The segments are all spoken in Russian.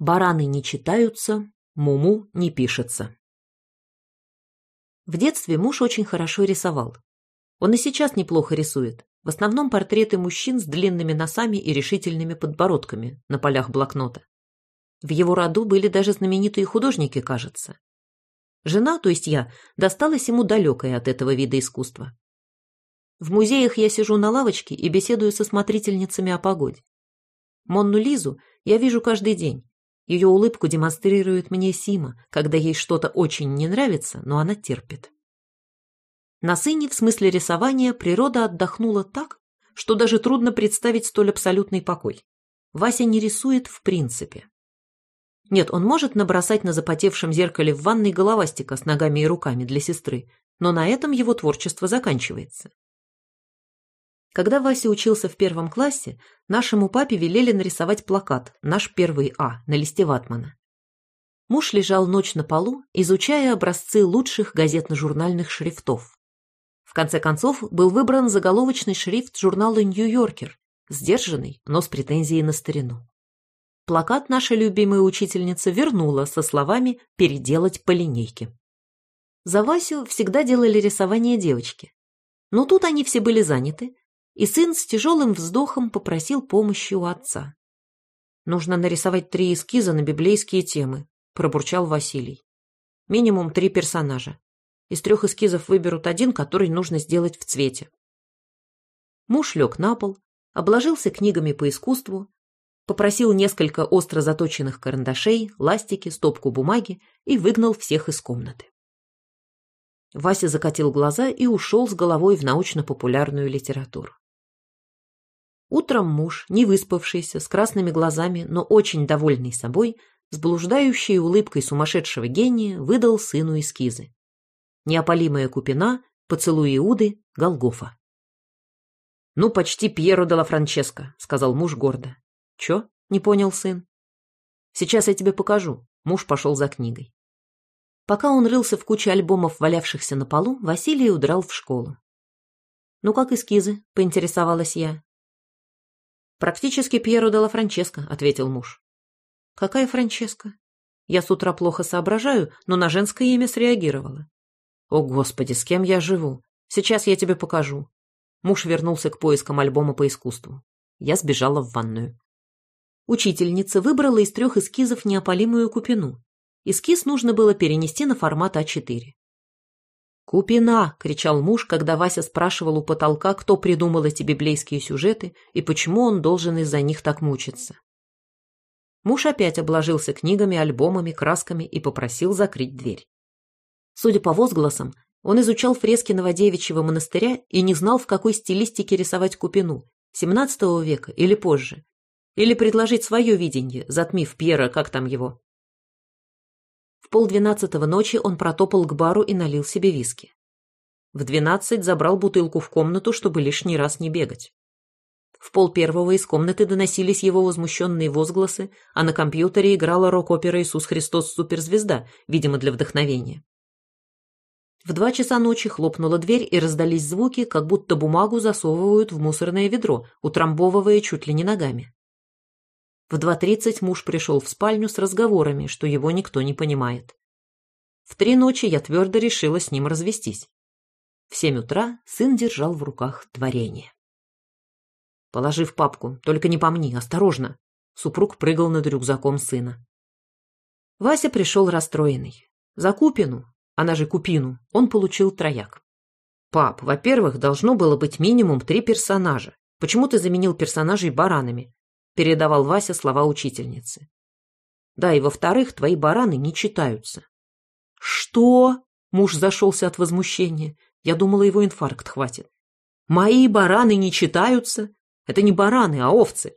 Бараны не читаются, муму не пишется. В детстве муж очень хорошо рисовал. Он и сейчас неплохо рисует. В основном портреты мужчин с длинными носами и решительными подбородками на полях блокнота. В его роду были даже знаменитые художники, кажется. Жена, то есть я, досталась ему далекая от этого вида искусства. В музеях я сижу на лавочке и беседую со смотрительницами о погоде. Монну Лизу я вижу каждый день. Ее улыбку демонстрирует мне Сима, когда ей что-то очень не нравится, но она терпит. На сыне в смысле рисования природа отдохнула так, что даже трудно представить столь абсолютный покой. Вася не рисует в принципе. Нет, он может набросать на запотевшем зеркале в ванной головастика с ногами и руками для сестры, но на этом его творчество заканчивается. Когда Вася учился в первом классе, нашему папе велели нарисовать плакат «Наш первый А» на листе ватмана. Муж лежал ночь на полу, изучая образцы лучших газетно-журнальных шрифтов. В конце концов, был выбран заголовочный шрифт журнала «Нью-Йоркер», сдержанный, но с претензией на старину. Плакат наша любимая учительница вернула со словами «переделать по линейке». За Васю всегда делали рисование девочки. Но тут они все были заняты, и сын с тяжелым вздохом попросил помощи у отца. «Нужно нарисовать три эскиза на библейские темы», – пробурчал Василий. «Минимум три персонажа. Из трех эскизов выберут один, который нужно сделать в цвете». Муж лег на пол, обложился книгами по искусству, попросил несколько остро заточенных карандашей, ластики, стопку бумаги и выгнал всех из комнаты. Вася закатил глаза и ушел с головой в научно-популярную литературу. Утром муж, не выспавшийся, с красными глазами, но очень довольный собой, с блуждающей улыбкой сумасшедшего гения, выдал сыну эскизы. Неопалимая купина, поцелуй Иуды, Голгофа. «Ну, почти Пьеро де ла Франческо», — сказал муж гордо. «Чё?» — не понял сын. «Сейчас я тебе покажу». Муж пошел за книгой. Пока он рылся в куче альбомов, валявшихся на полу, Василий удрал в школу. «Ну, как эскизы?» — поинтересовалась я. «Практически Пьеро де ла Франческо», — ответил муж. «Какая Франческа?» Я с утра плохо соображаю, но на женское имя среагировала. «О, Господи, с кем я живу? Сейчас я тебе покажу». Муж вернулся к поискам альбома по искусству. Я сбежала в ванную. Учительница выбрала из трех эскизов неопалимую купину. Эскиз нужно было перенести на формат А4. «Купина!» — кричал муж, когда Вася спрашивал у потолка, кто придумал эти библейские сюжеты и почему он должен из-за них так мучиться. Муж опять обложился книгами, альбомами, красками и попросил закрыть дверь. Судя по возгласам, он изучал фрески Новодевичьего монастыря и не знал, в какой стилистике рисовать купину – XVII века или позже. Или предложить свое видение, затмив Пьера, как там его, полдвенадцатого ночи он протопал к бару и налил себе виски. В двенадцать забрал бутылку в комнату, чтобы лишний раз не бегать. В пол первого из комнаты доносились его возмущенные возгласы, а на компьютере играла рок-опера «Иисус Христос. Суперзвезда», видимо, для вдохновения. В два часа ночи хлопнула дверь и раздались звуки, как будто бумагу засовывают в мусорное ведро, утрамбовывая чуть ли не ногами. В 2.30 муж пришел в спальню с разговорами, что его никто не понимает. В три ночи я твердо решила с ним развестись. В семь утра сын держал в руках творение. Положив папку, только не помни, осторожно. Супруг прыгал над рюкзаком сына. Вася пришел расстроенный. За Купину, она же Купину, он получил трояк. Пап, во-первых, должно было быть минимум три персонажа. Почему ты заменил персонажей баранами? Передавал Вася слова учительницы. Да, и во-вторых, твои бараны не читаются. Что? Муж зашелся от возмущения. Я думала, его инфаркт хватит. Мои бараны не читаются? Это не бараны, а овцы.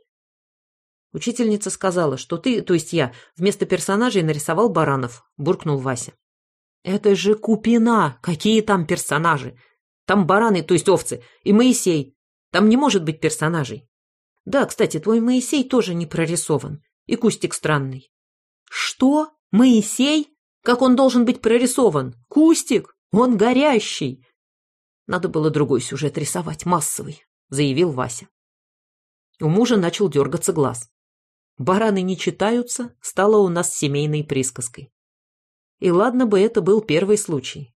Учительница сказала, что ты, то есть я, вместо персонажей нарисовал баранов, буркнул Вася. Это же Купина! Какие там персонажи? Там бараны, то есть овцы, и Моисей. Там не может быть персонажей. Да, кстати, твой Моисей тоже не прорисован. И кустик странный. Что? Моисей? Как он должен быть прорисован? Кустик? Он горящий. Надо было другой сюжет рисовать, массовый, заявил Вася. У мужа начал дергаться глаз. Бараны не читаются стало у нас семейной присказкой. И ладно бы это был первый случай.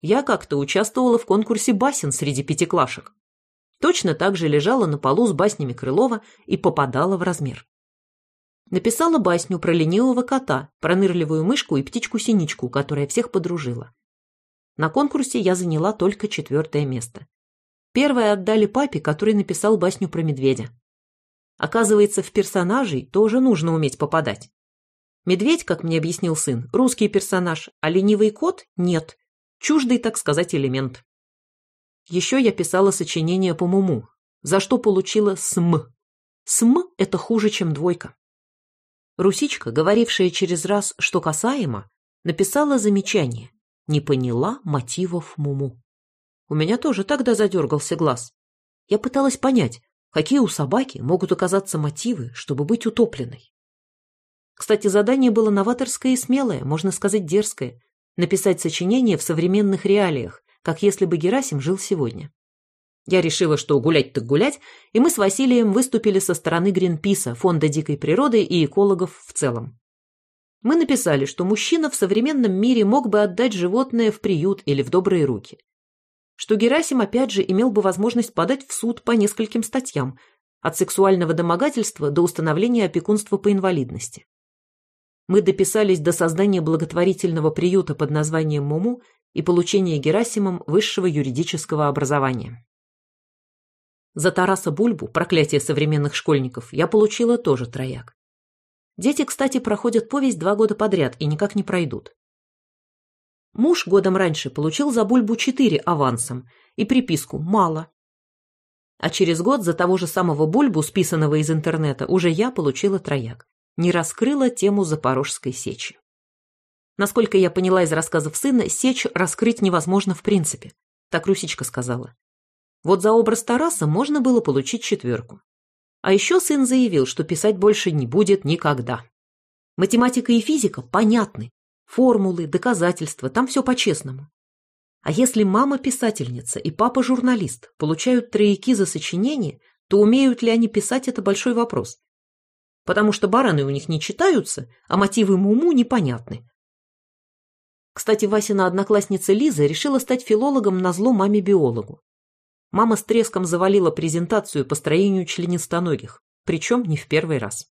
Я как-то участвовала в конкурсе басен среди пятиклашек. Точно так же лежала на полу с баснями Крылова и попадала в размер. Написала басню про ленивого кота, пронырливую мышку и птичку-синичку, которая всех подружила. На конкурсе я заняла только четвертое место. Первое отдали папе, который написал басню про медведя. Оказывается, в персонажей тоже нужно уметь попадать. Медведь, как мне объяснил сын, русский персонаж, а ленивый кот – нет. Чуждый, так сказать, элемент. Еще я писала сочинение по Муму, за что получила СМ. СМ – это хуже, чем двойка. Русичка, говорившая через раз, что касаемо, написала замечание. Не поняла мотивов Муму. У меня тоже тогда задергался глаз. Я пыталась понять, какие у собаки могут оказаться мотивы, чтобы быть утопленной. Кстати, задание было новаторское и смелое, можно сказать, дерзкое. Написать сочинение в современных реалиях, как если бы Герасим жил сегодня. Я решила, что гулять так гулять, и мы с Василием выступили со стороны Гринписа, Фонда дикой природы и экологов в целом. Мы написали, что мужчина в современном мире мог бы отдать животное в приют или в добрые руки. Что Герасим опять же имел бы возможность подать в суд по нескольким статьям, от сексуального домогательства до установления опекунства по инвалидности. Мы дописались до создания благотворительного приюта под названием «Муму» и получения Герасимом высшего юридического образования. За Тараса Бульбу, проклятие современных школьников, я получила тоже трояк. Дети, кстати, проходят повесть два года подряд и никак не пройдут. Муж годом раньше получил за Бульбу четыре авансом и приписку «мало». А через год за того же самого Бульбу, списанного из интернета, уже я получила трояк. Не раскрыла тему Запорожской сечи. Насколько я поняла из рассказов сына, сечь раскрыть невозможно в принципе. Так Русичка сказала. Вот за образ Тараса можно было получить четверку. А еще сын заявил, что писать больше не будет никогда. Математика и физика понятны. Формулы, доказательства, там все по-честному. А если мама писательница и папа журналист получают трояки за сочинение, то умеют ли они писать – это большой вопрос. Потому что бараны у них не читаются, а мотивы Муму непонятны. Кстати, Васина одноклассница Лиза решила стать филологом на зло маме-биологу. Мама с треском завалила презентацию по строению членистоногих, причем не в первый раз.